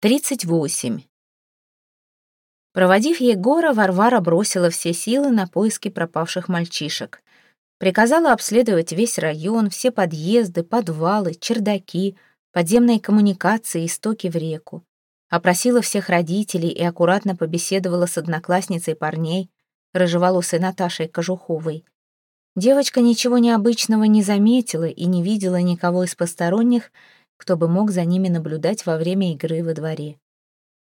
38. Проводив Егора, Варвара бросила все силы на поиски пропавших мальчишек. Приказала обследовать весь район, все подъезды, подвалы, чердаки, подземные коммуникации и стоки в реку. Опросила всех родителей и аккуратно побеседовала с одноклассницей парней, рыжеволосой Наташей Кожуховой. Девочка ничего необычного не заметила и не видела никого из посторонних, кто бы мог за ними наблюдать во время игры во дворе.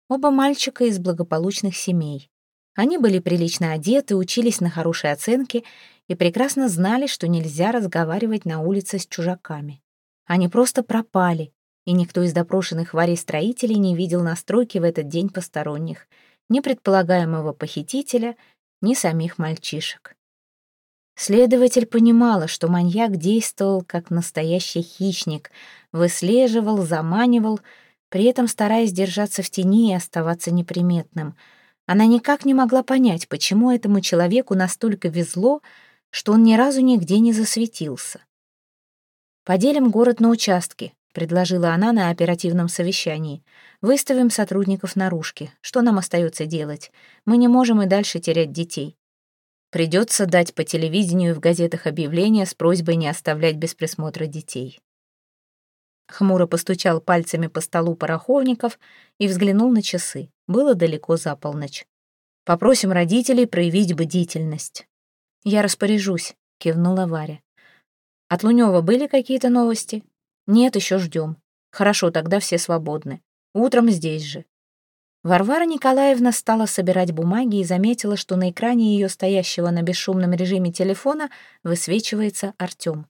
Оба мальчика из благополучных семей. Они были прилично одеты, учились на хорошие оценки и прекрасно знали, что нельзя разговаривать на улице с чужаками. Они просто пропали, и никто из допрошенных варей-строителей не видел на стройке в этот день посторонних, ни предполагаемого похитителя, ни самих мальчишек. Следователь понимала, что маньяк действовал как настоящий хищник, выслеживал, заманивал, при этом стараясь держаться в тени и оставаться неприметным. Она никак не могла понять, почему этому человеку настолько везло, что он ни разу нигде не засветился. «Поделим город на участки», — предложила она на оперативном совещании. «Выставим сотрудников наружки. Что нам остается делать? Мы не можем и дальше терять детей. Придется дать по телевидению и в газетах объявления с просьбой не оставлять без присмотра детей. Хмуро постучал пальцами по столу пороховников и взглянул на часы. Было далеко за полночь. «Попросим родителей проявить бдительность». «Я распоряжусь», — кивнула Варя. «От Лунёва были какие-то новости?» «Нет, еще ждем. Хорошо, тогда все свободны. Утром здесь же. Варвара Николаевна стала собирать бумаги и заметила, что на экране ее стоящего на бесшумном режиме телефона высвечивается Артем.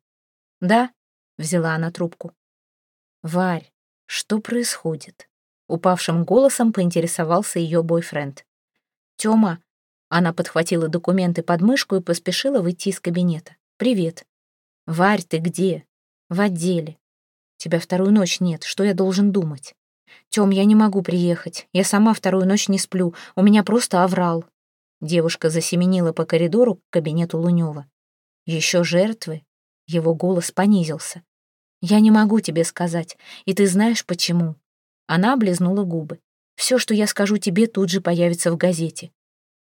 «Да», — взяла она трубку. «Варь, что происходит?» Упавшим голосом поинтересовался ее бойфренд. «Тёма», — она подхватила документы под мышку и поспешила выйти из кабинета. «Привет». «Варь, ты где?» «В отделе. Тебя вторую ночь нет. Что я должен думать?» «Тём, я не могу приехать. Я сама вторую ночь не сплю. У меня просто оврал». Девушка засеменила по коридору к кабинету Лунёва. «Еще жертвы?» Его голос понизился. «Я не могу тебе сказать, и ты знаешь почему». Она облизнула губы. «Все, что я скажу тебе, тут же появится в газете».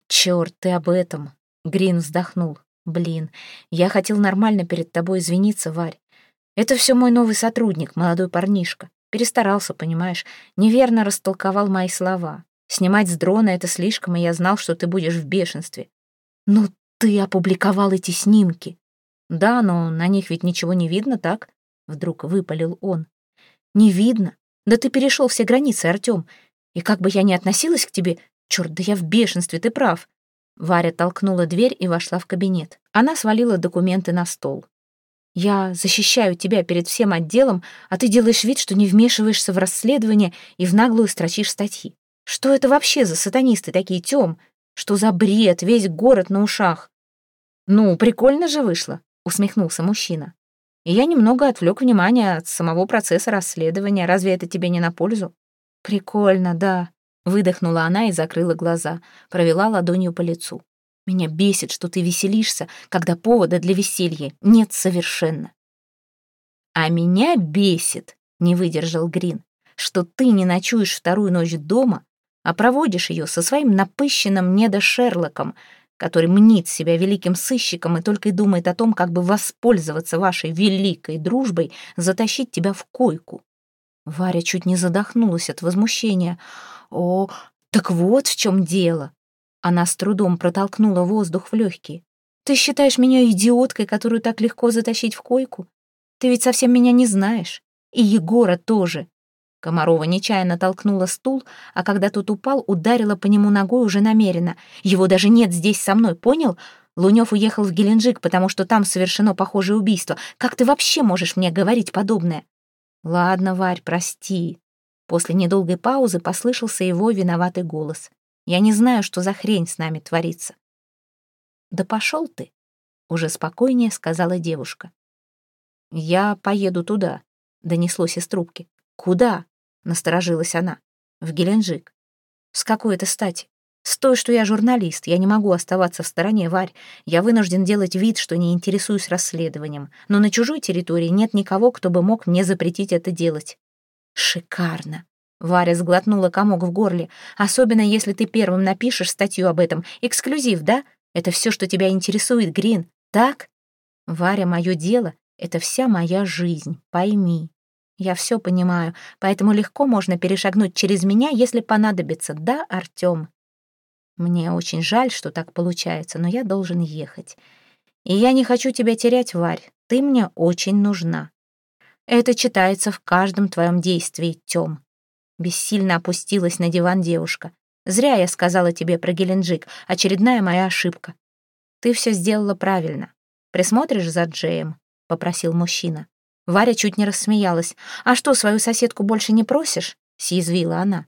«Черт, ты об этом!» Грин вздохнул. «Блин, я хотел нормально перед тобой извиниться, Варь. Это все мой новый сотрудник, молодой парнишка. Перестарался, понимаешь, неверно растолковал мои слова. Снимать с дрона — это слишком, и я знал, что ты будешь в бешенстве. Ну, ты опубликовал эти снимки. Да, но на них ведь ничего не видно, так? Вдруг выпалил он. Не видно. Да ты перешел все границы, Артем. И как бы я ни относилась к тебе, черт, да я в бешенстве, ты прав. Варя толкнула дверь и вошла в кабинет. Она свалила документы на стол. Я защищаю тебя перед всем отделом, а ты делаешь вид, что не вмешиваешься в расследование и в наглую строчишь статьи. Что это вообще за сатанисты такие, Тём? Что за бред, весь город на ушах? Ну, прикольно же вышло, усмехнулся мужчина. И я немного отвлек внимание от самого процесса расследования. Разве это тебе не на пользу? Прикольно, да. Выдохнула она и закрыла глаза, провела ладонью по лицу. Меня бесит, что ты веселишься, когда повода для веселья нет совершенно. А меня бесит, не выдержал Грин, что ты не ночуешь вторую ночь дома, а проводишь ее со своим напыщенным недо Шерлоком, который мнит себя великим сыщиком и только и думает о том, как бы воспользоваться вашей великой дружбой, затащить тебя в койку. Варя чуть не задохнулась от возмущения. «О, так вот в чем дело!» Она с трудом протолкнула воздух в легкие. «Ты считаешь меня идиоткой, которую так легко затащить в койку? Ты ведь совсем меня не знаешь. И Егора тоже». Комарова нечаянно толкнула стул, а когда тот упал, ударила по нему ногой уже намеренно. «Его даже нет здесь со мной, понял? Лунёв уехал в Геленджик, потому что там совершено похожее убийство. Как ты вообще можешь мне говорить подобное?» «Ладно, Варь, прости». После недолгой паузы послышался его виноватый голос. Я не знаю, что за хрень с нами творится». «Да пошел ты», — уже спокойнее сказала девушка. «Я поеду туда», — донеслось из трубки. «Куда?» — насторожилась она. «В Геленджик». «С какой это стати? С той, что я журналист, я не могу оставаться в стороне, Варь. Я вынужден делать вид, что не интересуюсь расследованием. Но на чужой территории нет никого, кто бы мог мне запретить это делать». «Шикарно!» Варя сглотнула комок в горле. «Особенно, если ты первым напишешь статью об этом. Эксклюзив, да? Это все, что тебя интересует, Грин. Так? Варя, мое дело — это вся моя жизнь, пойми. Я все понимаю, поэтому легко можно перешагнуть через меня, если понадобится, да, Артем? Мне очень жаль, что так получается, но я должен ехать. И я не хочу тебя терять, Варь. Ты мне очень нужна. Это читается в каждом твоем действии, Тём. Бессильно опустилась на диван девушка. «Зря я сказала тебе про Геленджик. Очередная моя ошибка. Ты все сделала правильно. Присмотришь за Джеем?» — попросил мужчина. Варя чуть не рассмеялась. «А что, свою соседку больше не просишь?» — съязвила она.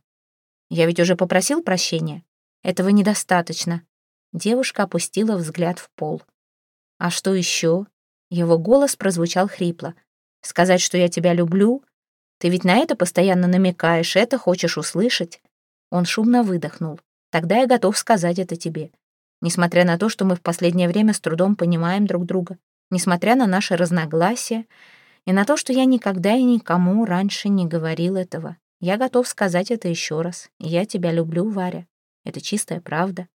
«Я ведь уже попросил прощения. Этого недостаточно». Девушка опустила взгляд в пол. «А что еще?» Его голос прозвучал хрипло. «Сказать, что я тебя люблю, ты ведь на это постоянно намекаешь, это хочешь услышать?» Он шумно выдохнул. «Тогда я готов сказать это тебе. Несмотря на то, что мы в последнее время с трудом понимаем друг друга, несмотря на наши разногласия, и на то, что я никогда и никому раньше не говорил этого, я готов сказать это еще раз. Я тебя люблю, Варя. Это чистая правда».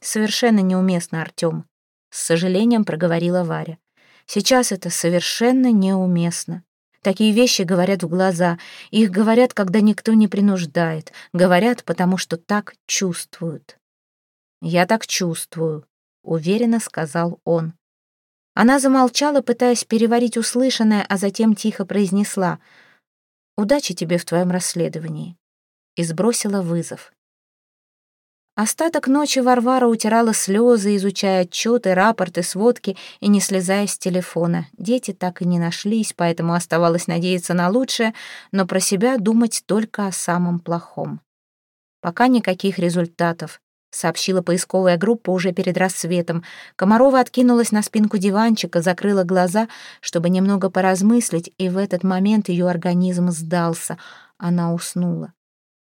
«Совершенно неуместно, Артем», — с сожалением проговорила Варя. «Сейчас это совершенно неуместно. Такие вещи говорят в глаза. Их говорят, когда никто не принуждает. Говорят, потому что так чувствуют. «Я так чувствую», — уверенно сказал он. Она замолчала, пытаясь переварить услышанное, а затем тихо произнесла «Удачи тебе в твоем расследовании» и сбросила вызов. Остаток ночи Варвара утирала слезы, изучая отчеты, рапорты, сводки и не слезая с телефона. Дети так и не нашлись, поэтому оставалось надеяться на лучшее, но про себя думать только о самом плохом. Пока никаких результатов, сообщила поисковая группа уже перед рассветом. Комарова откинулась на спинку диванчика, закрыла глаза, чтобы немного поразмыслить, и в этот момент ее организм сдался. Она уснула.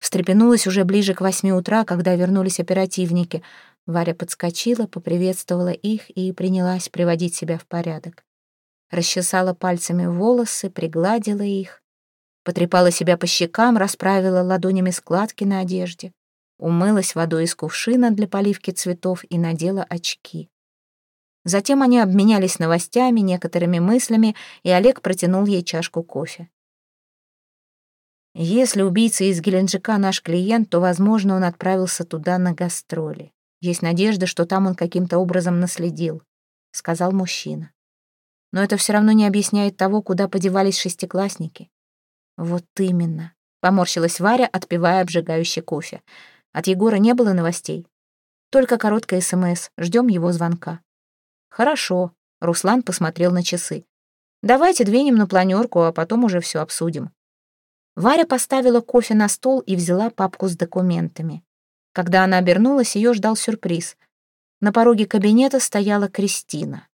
Встрепенулась уже ближе к восьми утра, когда вернулись оперативники. Варя подскочила, поприветствовала их и принялась приводить себя в порядок. Расчесала пальцами волосы, пригладила их, потрепала себя по щекам, расправила ладонями складки на одежде, умылась водой из кувшина для поливки цветов и надела очки. Затем они обменялись новостями, некоторыми мыслями, и Олег протянул ей чашку кофе. Если убийца из Геленджика наш клиент, то, возможно, он отправился туда на гастроли. Есть надежда, что там он каким-то образом наследил, — сказал мужчина. Но это все равно не объясняет того, куда подевались шестиклассники. Вот именно, — поморщилась Варя, отпивая обжигающий кофе. От Егора не было новостей. Только короткое СМС, ждем его звонка. Хорошо, Руслан посмотрел на часы. Давайте двинем на планерку, а потом уже все обсудим. Варя поставила кофе на стол и взяла папку с документами. Когда она обернулась, ее ждал сюрприз. На пороге кабинета стояла Кристина.